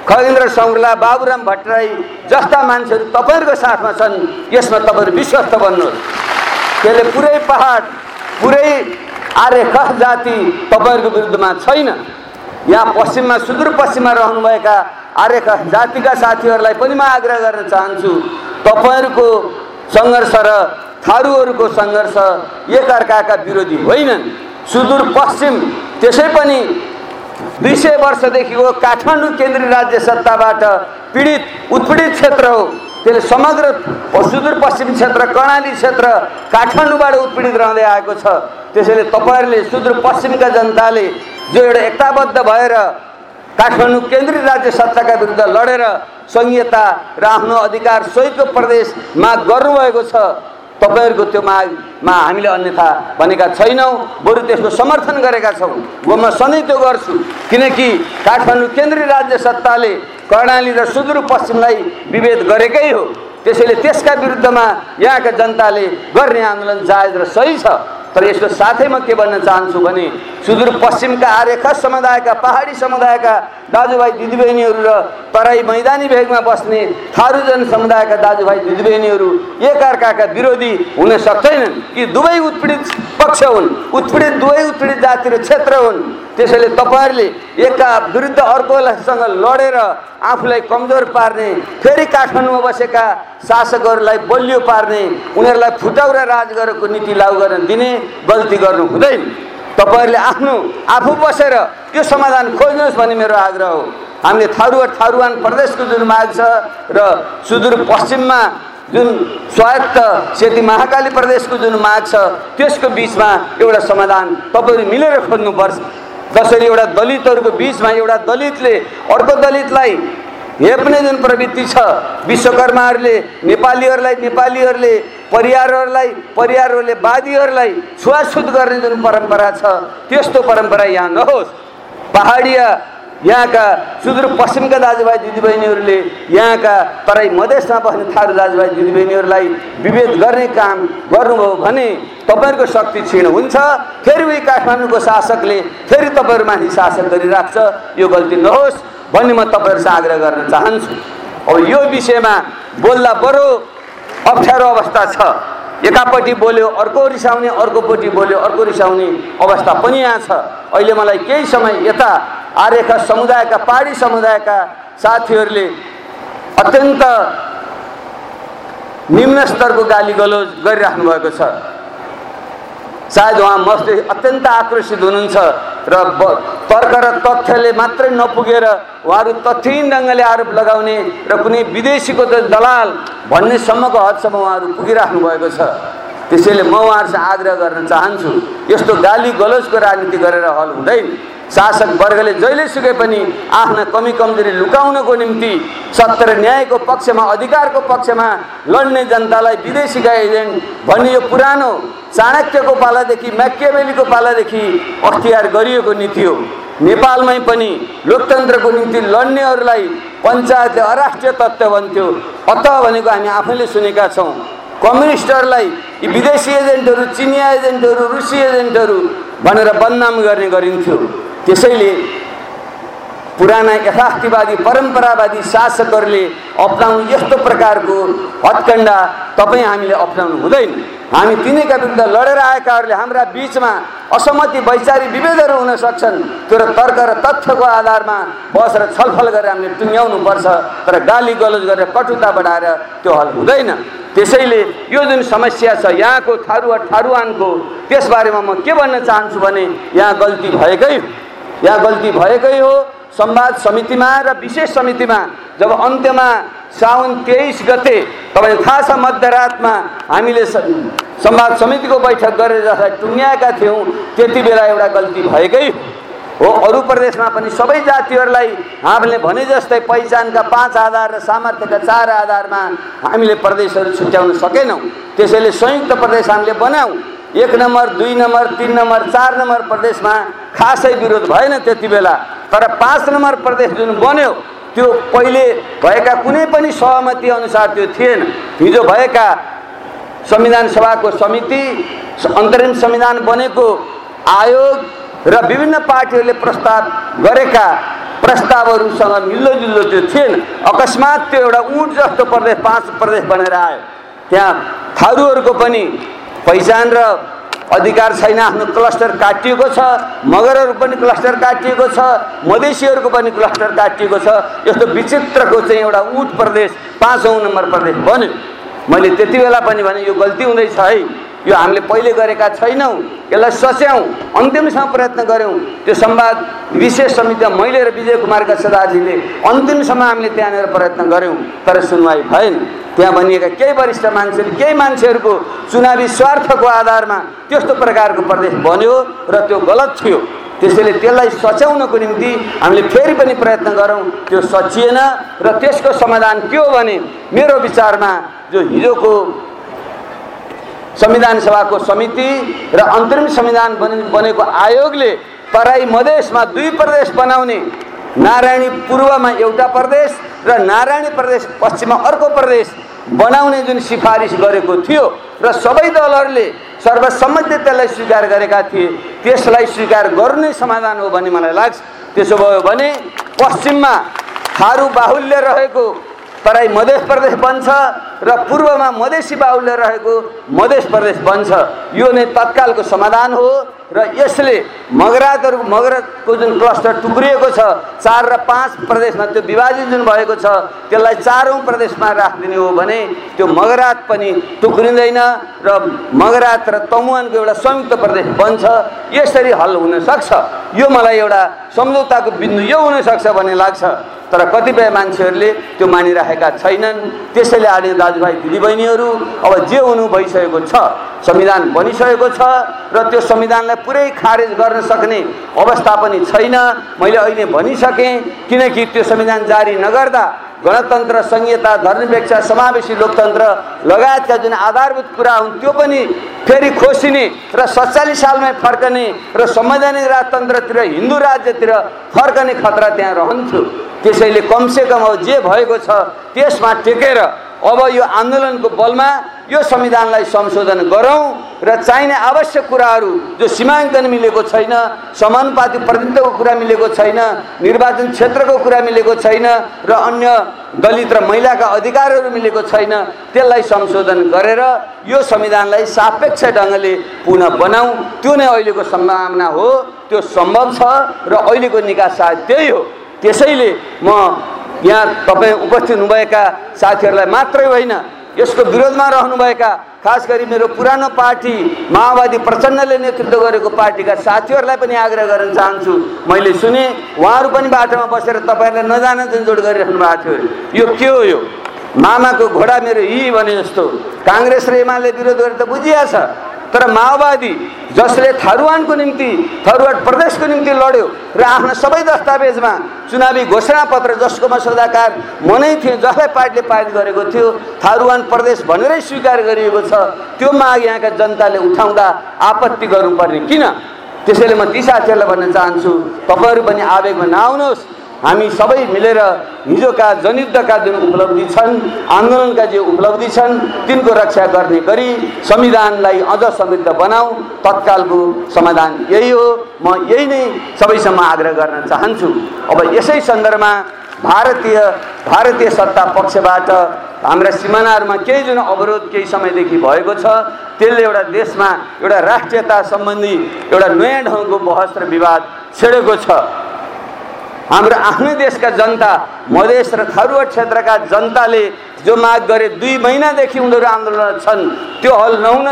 [SPEAKER 1] खगेन्द्र सौरला बाबुराम भट्टराई जस्ता मान्छेहरू तपाईँहरूको साथमा छन् यसमा तपाईँहरू विश्वस्त बन्नुहोस्। त्यसले पुरै पहाड पुरै आर्य खस जाति तपाईँहरूको विरुद्धमा छैन। यहाँ पश्चिममा सुदूरपश्चिममा रहनुभएका आर्य खस जातिका साथीहरूलाई पनि म आग्रह गर्न चाहन्छु तपाईँहरूको सङ्घर्ष र थारूहरूको सङ्घर्ष एकअर्काका विरोधी होइनन्। सुदूरपश्चिम त्यसै पनि दुई सय वर्षदेखिको काठमाडौँ केन्द्रीय राज्य सत्ताबाट पीडित उत्पीडित क्षेत्र हो। त्यसले समग्र सुदूरपश्चिम क्षेत्र कर्णाली क्षेत्र काठमाडौँबाट उत्पीडित रहँदै आएको छ। त्यसैले तपाईँहरूले सुदूरपश्चिमका जनताले जो एउटा एकताबद्ध भएर काठमाडौँ केन्द्रीय राज्य सत्ताका विरुद्ध लडेर सङ्घीयता र आफ्नो अधिकार सहितको प्रदेश माग गर्नुभएको छ तपाईँहरूको त्यो मागमा हामीले अन्यथा भनेका छैनौँ। बरु त्यसको समर्थन गरेका छौँ। म म सधैँ त्यो गर्छु। किनकि काठमाडौँ केन्द्रीय राज्य सत्ताले कर्णाली र सुदूरपश्चिमलाई विभेद गरेकै हो। त्यसैले त्यसका विरुद्धमा यहाँका जनताले गर्ने आन्दोलन जायज र सही छ। तर यसको साथै म के भन्न चाहन्छु भने सुदूरपश्चिमका आर्यखा समुदायका पहाडी समुदायका दाजुभाइ दिदीबहिनीहरू र तराई मैदानी भेगमा बस्ने थारू जन समुदायका दाजुभाइ दिदीबहिनीहरू एकअर्काका विरोधी हुन सक्दैनन्। कि दुवै उत्पीडित पक्ष हुन्। उत्पीडित दुवै उत्पीडित जाति र क्षेत्र हुन्। त्यसैले तपाईँहरूले एकका विरुद्ध अर्कोसँग लडेर आफूलाई कमजोर पार्ने फेरि काठमाडौँमा बसेका शासकहरूलाई बलियो पार्ने उनीहरूलाई फुटाउरा राज गरेको नीति लागू गर्न दिने गल्ती गर्नु हुँदैन। तपाईँहरूले आफ्नो आफू बसेर त्यो समाधान खोज्नुहोस् भन्ने मेरो आग्रह हो। हामीले थारुवा थारुवान प्रदेशको जुन माग छ र सुदूरपश्चिममा जुन स्वायत्त सेती महाकाली प्रदेशको जुन माग छ त्यसको बिचमा एउटा समाधान तपाईँहरू मिलेर खोज्नुपर्छ। जसरी एउटा दलितहरूको बिचमा एउटा दलितले अर्को दलितलाई हेप्ने जुन प्रवृत्ति छ विश्वकर्माहरूले नेपालीहरूलाई नेपालीहरूले परिवारहरूलाई परिवारहरूले वादीहरूलाई छुवाछुत गर्ने जुन परम्परा छ त्यस्तो परम्परा यहाँ नहोस्। पहाडिया यहाँका सुदूरपश्चिमका दाजुभाइ दिदीबहिनीहरूले यहाँका तराई मधेसमा बस्ने थारू दाजुभाइ दिदीबहिनीहरूलाई विभेद गर्ने काम गर्नुभयो भने तपाईँहरूको शक्ति क्षीण हुन्छ। फेरि उही काठमाडौँको शासकले फेरि तपाईँहरूमाथि शासक गरिराख्छ। यो गल्ती नहोस् भन्ने म तपाईँहरूसँग आग्रह गर्न चाहन्छु। अब यो विषयमा बोल्दा बरु अप्ठ्यारो अवस्था छ। एकापट्टि बोल्यो अर्को रिसाउने अर्कोपट्टि बोल्यो अर्को रिसाउने अवस्था पनि यहाँ छ। अहिले मलाई केही समय यता आर्यका समुदायका पहाडी समुदायका साथीहरूले अत्यन्त निम्न स्तरको गाली गलोज गरिराख्नु भएको छ। सायद उहाँ मस्ती अत्यन्त आक्रोशित हुनुहुन्छ र तर्क र तथ्यले मात्रै नपुगेर उहाँहरू तथ्यहीन ढङ्गले आरोप लगाउने र कुनै विदेशीको त दलाल भन्नेसम्मको हदसम्म उहाँहरू पुगिराख्नु भएको छ। त्यसैले म उहाँहरूसँग आग्रह गर्न चाहन्छु यस्तो गाली गलोजको राजनीति गरेर हल हुँदैन। शासक वर्गले जहिले सुके पनि आफ्ना कमी कमजोरी लुकाउनको निम्ति सत्य र न्यायको पक्षमा अधिकारको पक्षमा लड्ने जनतालाई विदेशीका एजेन्ट भन्ने यो पुरानो चाणक्यको पालादेखि म्याकेबेलीको पालादेखि अख्तियार गरिएको नीति हो। नेपालमै पनि लोकतन्त्रको निम्ति लड्नेहरूलाई पञ्चायतले अराष्ट्रिय तत्त्व भन्थ्यो। अत भनेको हामी आफैले सुनेका छौँ। कम्युनिस्टहरूलाई यी विदेशी एजेन्टहरू चिनिया एजेन्टहरू रुसी एजेन्टहरू भनेर बदनाम गर्ने गरिन्थ्यो। त्यसैले पुराना यथार्थवादी परम्परावादी शासकहरूले अप्नाउनु यस्तो प्रकारको हत्कण्डा तपाईँ हामीले अप्नाउनु हुँदैन। हामी तिनैका विरुद्ध लडेर आएकाहरूले हाम्रा बिचमा असहमति वैचारिक विभेदहरू हुन सक्छन्। तर तर्क र तथ्यको आधारमा बसेर छलफल गरेर हामीले टुङ्ग्याउनु पर्छ तर गाली गलोज गरेर कटुता बढाएर त्यो हल हुँदैन। त्यसैले यो जुन समस्या छ यहाँको थारुवा थारुवानको त्यसबारेमा म के भन्न चाहन्छु भने यहाँ गल्ती भएकै यहाँ गल्ती भएकै हो। संवाद समितिमा र विशेष समितिमा जब अन्त्यमा साउन तेइस गते तपाईँलाई थाहा छ मध्यरातमा हामीले संवाद समितिको बैठक गरेर जसलाई टुङ्ग्याएका थियौँ त्यति बेला एउटा गल्ती भएकै हो अरू प्रदेशमा पनि सबै जातिहरूलाई हामीले भने जस्तै पहिचानका पाँच आधार र सामर्थ्यका चार आधारमा हामीले प्रदेशहरू छुट्याउन सकेनौँ। त्यसैले संयुक्त प्रदेश हामीले बनायौँ। एक नम्बर दुई नम्बर तिन नम्बर चार नम्बर प्रदेशमा खासै विरोध भएन त्यति बेला। तर पाँच नम्बर प्रदेश जुन बन्यो त्यो पहिले भएका कुनै पनि सहमति अनुसार त्यो थिएन। हिजो भएका संविधान सभाको समिति अन्तरिम संविधान बनेको आयोग र विभिन्न पार्टीहरूले प्रस्ताव गरेका प्रस्तावहरूसँग मिल्दोजुल्दो त्यो थिएन। अकस्मात त्यो एउटा उठ जस्तो प्रदेश पाँच प्रदेश बनेर आयो। त्यहाँ थारूहरूको पनि पहिचान र अधिकार छैन आफ्नो क्लस्टर काटिएको छ मगरहरू पनि क्लस्टर काटिएको छ मधेसीहरूको पनि क्लस्टर काटिएको छ यस्तो विचित्रको चाहिँ एउटा उट प्रदेश पाँचौँ नम्बर प्रदेश बन्यो। मैले त्यति बेला पनि भने यो गल्ती हुँदैछ है। यो हामीले पहिले गरेका छैनौँ यसलाई सच्याउँ अन्तिमसम्म प्रयत्न गऱ्यौँ। त्यो संवाद विशेष समितिमा मैले र विजय कुमारका सदाजीले अन्तिमसम्म हामीले त्यहाँनिर प्रयत्न गऱ्यौँ। तर सुनवाई भएन। त्यहाँ भनिएका केही वरिष्ठ मान्छेहरू केही मान्छेहरूको चुनावी स्वार्थको आधारमा त्यस्तो प्रकारको प्रदेश बन्यो र त्यो गलत थियो। त्यसैले त्यसलाई सच्याउनको निम्ति हामीले फेरि पनि प्रयत्न गरौँ त्यो सचिएन र त्यसको समाधान के हो भने मेरो विचारमा जो हिजोको संविधान सभाको समिति र अन्तरिम संविधान बनेको आयोगले तराई मधेसमा दुई प्रदेश बनाउने नारायणी पूर्वमा एउटा प्रदेश र नारायणी प्रदेश पश्चिममा अर्को प्रदेश बनाउने जुन सिफारिस गरेको थियो र सबै दलहरूले सर्वसम्मति त्यसलाई स्वीकार गरेका थिए त्यसलाई स्वीकार गर्नु समाधान हो भन्ने मलाई लाग्छ। त्यसो भयो भने पश्चिममा थारू बाहुल्य रहेको तराई मध्य प्रदेश बन्छ र पूर्वमा मधेसी बाहुल्य रहेको मध्य प्रदेश बन्छ। यो नै तत्कालको समाधान हो र यसले मगरातहरू मगरातको जुन क्लस्टर टुक्रिएको छ चार र पाँच प्रदेशमा त्यो विभाजित जुन भएको छ त्यसलाई चारौँ प्रदेशमा राखिदिने हो भने त्यो मगरात पनि टुक्रिँदैन र मगरात र तमुवानको एउटा संयुक्त प्रदेश बन्छ। यसरी हल हुनसक्छ यो मलाई एउटा सम्झौताको बिन्दु यो हुनसक्छ भन्ने लाग्छ। तर कतिपय मान्छेहरूले त्यो मानिराखेका छैनन्। त्यसैले आदि दाजुभाइ दिदीबहिनीहरू अब जे हुनु भइसकेको छ संविधान बनिसकेको छ र त्यो संविधानलाई पुरै खारेज गर्न सक्ने अवस्था पनि छैन। मैले अहिले भनिसकेँ किनकि त्यो संविधान जारी नगर्दा गणतन्त्र संहिता धर्मपेक्षा समावेशी लोकतन्त्र लगायतका जुन आधारभूत कुरा हुन् त्यो पनि फेरि खोसिने र सत्तालिस सालमै फर्कने र संवैधानिक राजतन्त्रतिर हिन्दू राज्यतिर फर्कने खतरा त्यहाँ रहन्थ्यो। त्यसैले कमसेकम अब जे भएको छ त्यसमा टेकेर अब यो आन्दोलनको बलमा यो संविधानलाई संशोधन गरौँ। र चाहिने आवश्यक कुराहरू जो सीमाङ्कन मिलेको छैन समानुपाति प्रतिनिधित्वको कुरा मिलेको छैन निर्वाचन क्षेत्रको कुरा मिलेको छैन र अन्य दलित र महिलाका अधिकारहरू मिलेको छैन त्यसलाई संशोधन गरेर यो संविधानलाई सापेक्ष ढङ्गले पुनः बनाऊ। त्यो नै अहिलेको सम्भावना हो त्यो सम्भव छ र अहिलेको निकास सायद त्यही हो। त्यसैले म यहाँ तपाईँ उपस्थित हुनुभएका साथीहरूलाई मात्रै होइन यसको विरोधमा रहनुभएका खास गरी मेरो पुरानो पार्टी माओवादी प्रचण्डले नेतृत्व गरेको पार्टीका साथीहरूलाई पनि आग्रह गर्न चाहन्छु। मैले सुने उहाँहरू पनि बाटोमा बसेर तपाईँहरूलाई नजान झन्झोड गरिराख्नु भएको थियो। यो के हो यो? मामाको घोडा मेरो यी भने जस्तो। काङ्ग्रेस र एमाले विरोध गरेर त बुझिया छ। तर माओवादी जसले थरुवानको निम्ति थरुवाट प्रदेशको निम्ति लड्यो र आफ्ना सबै दस्तावेजमा चुनावी घोषणापत्र जसको मसौदाकार म नै थिएँ जसलाई पार्टीले पारित गरेको थियो थारुवान प्रदेश भनेरै स्वीकार गरिएको छ त्यो माग यहाँका जनताले उठाउँदा आपत्ति गर्नुपर्ने किन? त्यसैले म ती साथीहरूलाई भन्न चाहन्छु तपाईँहरू पनि आवेगमा नआउनुहोस्। हामी सबै मिलेर हिजोका जनयुद्धका जुन उपलब्धि छन् आन्दोलनका जे उपलब्धि छन् तिनको रक्षा गर्ने गरी संविधानलाई अझ समृद्ध बनाऊ तत्कालको समाधान यही हो। म यही नै सबैसम्म आग्रह गर्न चाहन्छु। अब यसै सन्दर्भमा भारतीय भारतीय सत्ता पक्षबाट हाम्रा सिमानाहरूमा केही जुन अवरोध केही समयदेखि भएको छ त्यसले एउटा देशमा एउटा राष्ट्रियता सम्बन्धी एउटा नयाँ ढङ्गको बहस र विवाद छेडेको छ। हाम्रो आफ्नै देशका जनता मधेस र थरुवा क्षेत्रका जनताले जो माग गरे दुई महिनादेखि उनीहरू आन्दोलन छन् त्यो हल नहुन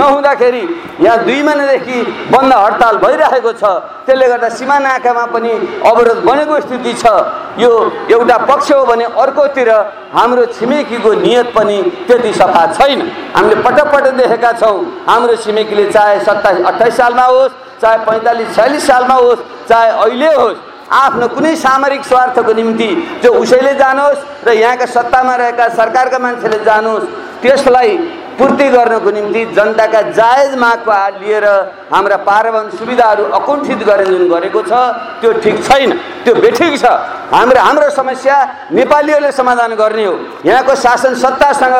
[SPEAKER 1] नहुँदाखेरि यहाँ दुई महिनादेखि बन्द हडताल भइरहेको छ त्यसले गर्दा सीमा नाकामा पनि अवरोध बनेको स्थिति छ। यो एउटा पक्ष हो भने अर्कोतिर हाम्रो छिमेकीको नियत पनि त्यति सफा छैन। हामीले पटक पटक देखेका छौँ हाम्रो छिमेकीले चाहे सत्ताइस अठाइस सालमा होस् चाहे पैँतालिस छयालिस सालमा होस् चाहे अहिले होस् आफ्नो कुनै सामरिक स्वार्थको निम्ति जो उसैले जानुहोस् र यहाँका सत्तामा रहेका सरकारका मान्छेले जानुहोस् त्यसलाई पूर्ति गर्नको निम्ति जनताका जायज मागको हात लिएर हाम्रा पारवन सुविधाहरू अकुण्ठित गर्ने जुन गरेको छ त्यो ठिक छैन। त्यो बेठिक छ। हाम्रो हाम्रो समस्या नेपालीहरूले समाधान गर्ने हो। यहाँको शासन सत्तासँग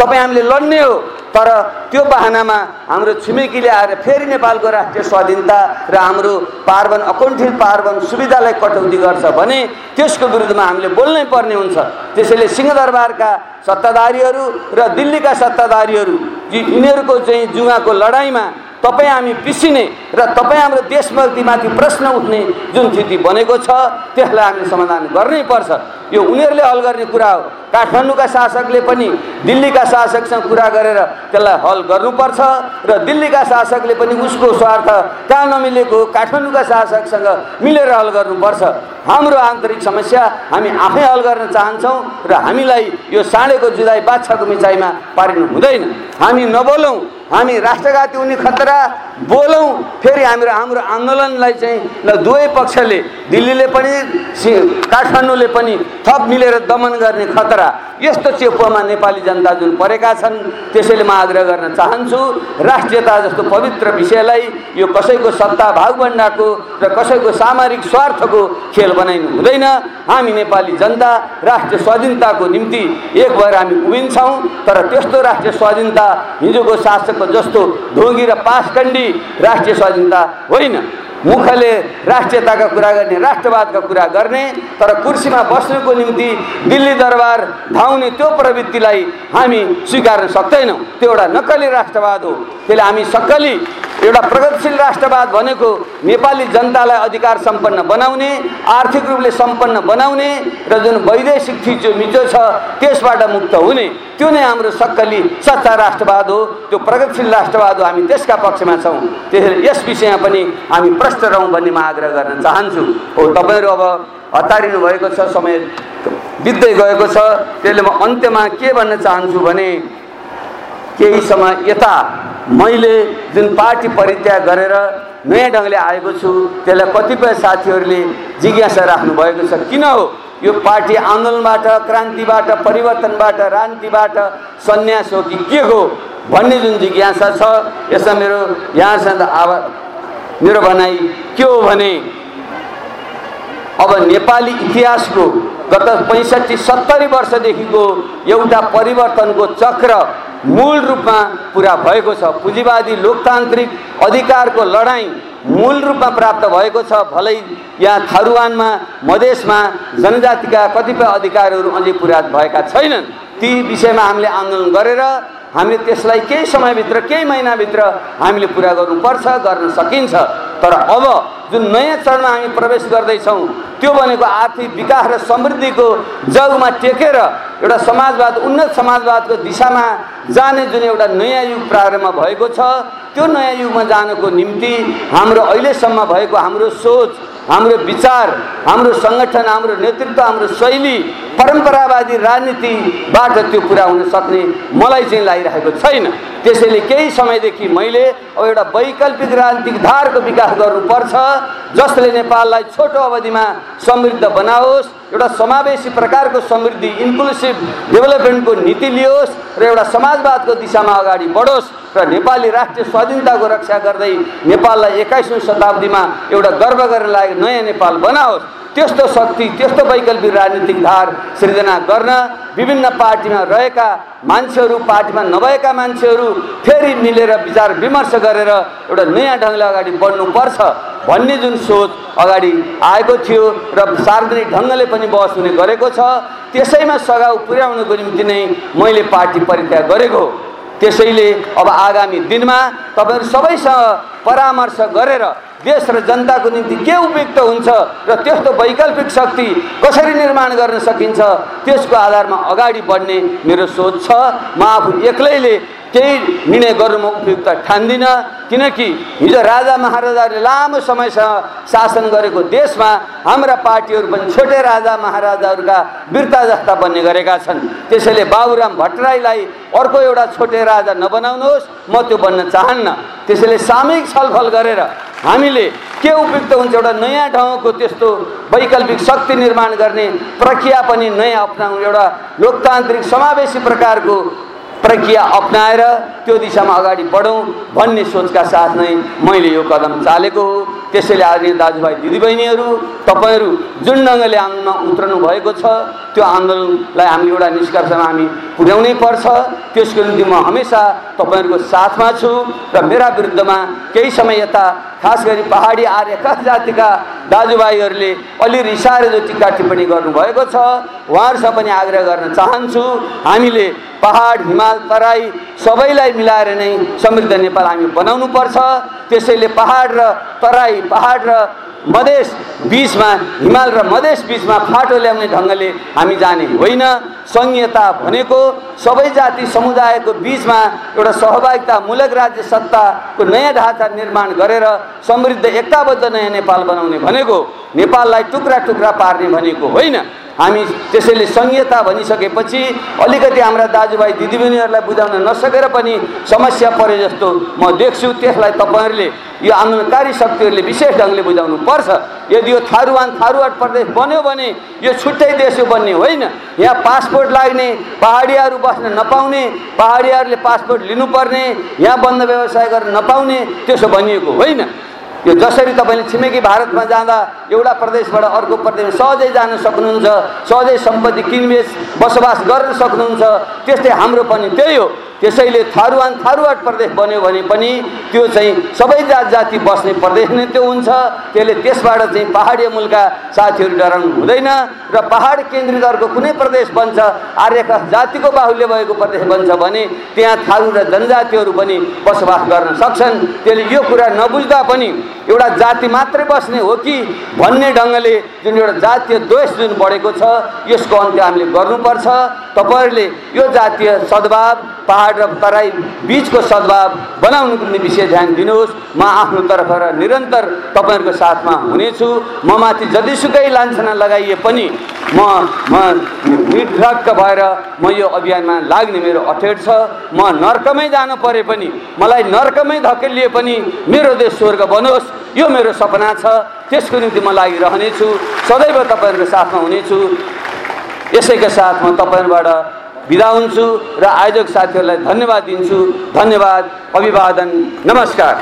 [SPEAKER 1] तपाईँ हामीले लड्ने हो। तर त्यो बाहनामा हाम्रो छिमेकीले आएर फेरि नेपालको राष्ट्रिय स्वाधीनता र हाम्रो पार्वन अकुण्ठित पार्वन सुविधालाई कटौती गर्छ भने त्यसको विरुद्धमा हामीले बोल्नै पर्ने हुन्छ। त्यसैले सिंहदरबारका सत्ताधारीहरू र दिल्लीका सत्ताधारीहरू यिनीहरूको चाहिँ जुवाको लडाइँमा तपाईँ हामी पिसिने र तपाईँ हाम्रो देशभक्तिमाथि प्रश्न उठ्ने जुन स्थिति बनेको छ त्यसलाई हामीले समाधान गर्नै पर्छ। यो उनीहरूले हल गर्ने कुरा हो। काठमाडौँका शासकले पनि दिल्लीका शासकसँग कुरा गरेर त्यसलाई हल गर्नुपर्छ र दिल्लीका शासकले पनि उसको स्वार्थ कहाँ नमिलेको काठमाडौँका शासकसँग मिलेर हल गर्नुपर्छ। हाम्रो आन्तरिक समस्या हामी आफै हल गर्न चाहन्छौँ र हामीलाई यो साँडेको जुदाई बाछाको मिचाइमा पारिनु हुँदैन। हामी नबोलौँ हामी राष्ट्रघाती हुने खतरा बोलौँ फेरि हाम्रो हाम्रो आन्दोलनलाई चाहिँ ल दुवै पक्षले दिल्लीले पनि काठमाडौँले पनि थप मिलेर दमन गर्ने खतरा यस्तो चेपुवामा नेपाली जनता जुन परेका छन् त्यसैले म आग्रह गर्न चाहन्छु राष्ट्रियता जस्तो पवित्र विषयलाई यो कसैको सत्ता भागभन्डाको र कसैको सामरिक स्वार्थको खेल बनाइनु हुँदैन। हामी नेपाली जनता राष्ट्रिय स्वाधीनताको निम्ति एक भएर हामी उभिन्छौँ तर त्यस्तो राष्ट्रिय स्वाधीनता हिजोको शासकको जस्तो ढोगी र पासकण्डी राष्ट्रिय स्वाधीनता होइन। मुखले राष्ट्रियताका कुरा गर्ने राष्ट्रवादका कुरा गर्ने तर कुर्सीमा बस्नुको निम्ति दिल्ली दरबार धाउने त्यो प्रवृत्तिलाई हामी स्वीकार्न सक्दैनौँ। त्यो एउटा नक्कली राष्ट्रवाद हो। त्यसले हामी सक्कली एउटा प्रगतिशील राष्ट्रवाद भनेको नेपाली जनतालाई अधिकार सम्पन्न बनाउने आर्थिक रूपले सम्पन्न बनाउने र जुन वैदेशिक थिचो मिचो छ त्यसबाट मुक्त हुने त्यो नै हाम्रो सक्कली सच्चा राष्ट्रवाद हो त्यो प्रगतिशील राष्ट्रवाद हो हामी त्यसका पक्षमा छौँ। त्यसैले यस विषयमा पनि हामी प्रष्ट रहौँ भन्ने म आग्रह गर्न चाहन्छु। हो तपाईँहरू अब हतारिनु भएको छ समय बित्दै गएको छ त्यसले म अन्त्यमा के भन्न चाहन्छु भने केही समय यता मैले जुन पार्टी परित्याग गरेर नयाँ ढङ्गले आएको छु त्यसलाई कतिपय साथीहरूले जिज्ञासा राख्नु भएको छ। किन हो? यो पार्टी आन्दोलनबाट क्रान्तिबाट परिवर्तनबाट राजनीतिबाट सन्यास हो कि के हो भन्ने जुन जिज्ञासा छ यसमा मेरो यहाँसँग आवा मेरो भनाइ के हो भने अब नेपाली इतिहासको गत पैँसठी सत्तरी वर्षदेखिको एउटा परिवर्तनको चक्र मूल रूपमा पुरा भएको छ। पुँजीवादी लोकतान्त्रिक अधिकारको लडाइँ मूल रूपमा प्राप्त भएको छ। भलै यहाँ थारुवानमा मधेसमा जनजातिका कतिपय अधिकारहरू अझै पुरा भएका छैनन्। ती विषयमा हामीले आन्दोलन गरेर हामीले त्यसलाई केही समयभित्र केही महिनाभित्र हामीले पुरा गर्नुपर्छ गर्न सकिन्छ। तर अब जुन नयाँ चरणमा हामी प्रवेश गर्दैछौँ त्यो भनेको आर्थिक विकास र समृद्धिको जगमा टेकेर एउटा समाजवाद उन्नत समाजवादको दिशामा जाने जुन एउटा नयाँ युग प्रारम्भ भएको छ त्यो नयाँ युगमा जानको निम्ति हाम्रो अहिलेसम्म भएको हाम्रो सोच हाम्रो विचार हाम्रो सङ्गठन हाम्रो नेतृत्व हाम्रो शैली परम्परावादी राजनीतिबाट त्यो पुरा हुन सक्ने मलाई चाहिँ लागिरहेको छैन। त्यसैले केही समयदेखि मैले अब एउटा वैकल्पिक राजनीतिक धारको विकास गर्नुपर्छ जसले नेपाललाई छोटो अवधिमा समृद्ध बनाओस् एउटा समावेशी प्रकारको समृद्धि इन्क्लुसिभ डेभलपमेन्टको नीति लियोस् र एउटा समाजवादको दिशामा अगाडि बढोस् र नेपाली राष्ट्रिय स्वाधीनताको रक्षा गर्दै नेपाललाई एक्काइसौँ शताब्दीमा एउटा गर्व गर्न लागेको नयाँ नेपाल बनाओस्। त्यस्तो शक्ति त्यस्तो वैकल्पिक राजनीतिक धार सृजना गर्न विभिन्न पार्टीमा रहेका मान्छेहरू पार्टीमा नभएका मान्छेहरू फेरि मिलेर विचार विमर्श गरेर एउटा नयाँ ढङ्गले अगाडि बढ्नुपर्छ। भन्ने जुन सोच अगाडि आएको थियो र सार्वजनिक ढङ्गले पनि बहस हुने गरेको छ त्यसैमा सघाउ पुर्याउनको निम्ति नै मैले पार्टी परित्याग गरेको त्यसैले अब आगामी दिनमा तपाईँहरू सबैसँग परामर्श गरेर देश र जनताको निम्ति के उपयुक्त हुन्छ र त्यस्तो वैकल्पिक शक्ति कसरी निर्माण गर्न सकिन्छ त्यसको आधारमा अगाडि बढ्ने मेरो सोच छ। म आफू एक्लैले केही निर्णय गर्नुमा उपयुक्त ठान्दिनँ किनकि हिजो राजा महाराजाहरूले लामो समयसम्म शासन गरेको देशमा हाम्रा पार्टीहरू पनि छोटे राजा महाराजाहरूका वीरता जस्ता बन्ने गरेका छन्। त्यसैले बाबुराम भट्टराईलाई अर्को एउटा छोटे राजा नबनाउनुहोस् म त्यो बन्न चाहन्न। त्यसैले सामूहिक छलफल गरेर हामीले के उपयुक्त हुन्छ एउटा नयाँ ढङ्गको त्यस्तो वैकल्पिक शक्ति निर्माण गर्ने प्रक्रिया पनि नयाँ अप्नाउनु एउटा लोकतान्त्रिक समावेशी प्रकारको प्रक्रिया अप्नाएर त्यो दिशामा अगाडि बढौँ भन्ने सोचका साथ नै मैले यो कदम चालेको हो। त्यसैले आदरणीय दाजुभाइ दिदीबहिनीहरू तपाईँहरू जुन ढङ्गले आन्दोलनमा उत्रनु भएको छ त्यो आन्दोलनलाई हामीले एउटा निष्कर्षमा हामी पुर्याउनै पर्छ। त्यसको निम्ति म हमेसा तपाईँहरूको साथमा छु र मेरा विरुद्धमा केही समय यता खास गरी पहाडी आर्य जातिका दाजुभाइहरूले अलि रिसाएर जो टिक्का टिप्पणी गर्नुभएको छ उहाँहरूसँग पनि आग्रह गर्न चाहन्छु हामीले पहाड हिमाल तराई सबैलाई मिलाएर नै समृद्ध नेपाल हामी बनाउनु पर्छ त्यसैले पहाड र तराई पहाड र मधेस बिचमा हिमाल र मधेस बिचमा फाटो ल्याउने ढङ्गले हामी जाने होइन। सङ्घीयता भनेको सबै जाति समुदायको बिचमा एउटा सहभागितामूलक राज्य सत्ताको नयाँ ढाँचा निर्माण गरेर समृद्ध एकताबद्ध नयाँ नेपाल बनाउने भनेको नेपाललाई टुक्रा टुक्रा पार्ने भनेको होइन। हामी त्यसैले सङ्घीयता भनिसकेपछि अलिकति हाम्रा दाजुभाइ दिदीबहिनीहरूलाई बुझाउन नसकेर पनि समस्या परे जस्तो म देख्छु। त्यसलाई तपाईँहरूले यो आन्दोलनकारी शक्तिहरूले विशेष ढङ्गले बुझाउनु पर्छ। यदि यो थारुवान थारुवाट प्रदेश बन्यो भने यो छुट्टै देश हो बन्ने होइन। यहाँ पासपोर्ट लाग्ने पहाडियाहरू बस्न नपाउने पहाडियाहरूले पासपोर्ट लिनुपर्ने यहाँ बन्द व्यवसाय गर्न नपाउने त्यसो भनिएको होइन। यो जसरी तपाईँले छिमेकी भारतमा जाँदा एउटा प्रदेशबाट अर्को प्रदेशमा सहजै जान सक्नुहुन्छ सहजै सम्पत्ति किनबेच बसोबास गर्न सक्नुहुन्छ त्यस्तै हाम्रो पनि त्यही हो। त्यसैले थारुवान थारुवाट प्रदेश बन्यो भने पनि त्यो चाहिँ सबै जात जाति बस्ने प्रदेश नै त्यो हुन्छ। त्यसले त्यसबाट चाहिँ पहाडी मुलका साथीहरू डराउनु हुँदैन र पहाड केन्द्रित अर्को कुनै प्रदेश बन्छ आर्यका जातिको बाहुल्य भएको प्रदेश बन्छ भने त्यहाँ थारू र जनजातिहरू पनि बसोबास गर्न सक्छन्। त्यसले यो कुरा नबुझ्दा पनि एउटा जाति मात्रै बस्ने हो कि भन्ने ढङ्गले जुन एउटा जातीय द्वेष जुन बढेको छ यसको अन्त्य हामीले गर्नुपर्छ। तपाईँहरूले यो जातीय सद्भाव पहाड र तराई बिचको सद्भाव बनाउनुको निम्ति विषय ध्यान दिनुहोस्। म आफ्नो तर्फबाट निरन्तर तपाईँहरूको साथमा हुनेछु। म माथि जतिसुकै लान्छना लगाइए पनि म म निर्धक्क भएर म यो अभियानमा लाग्ने मेरो अठेट छ। म नर्कमै जानु परे पनि मलाई नर्कमै धकेलिए पनि मेरो देश स्वर्ग बनोस्। यो मेरो सपना छ। त्यसको निम्ति म लागिरहनेछु सदैव तपाईँहरूको साथमा हुनेछु। यसैका साथ म तपाईँहरूबाट बिदा हुन्छु र आयोजक साथीहरूलाई धन्यवाद दिन्छु। धन्यवाद अभिवादन नमस्कार।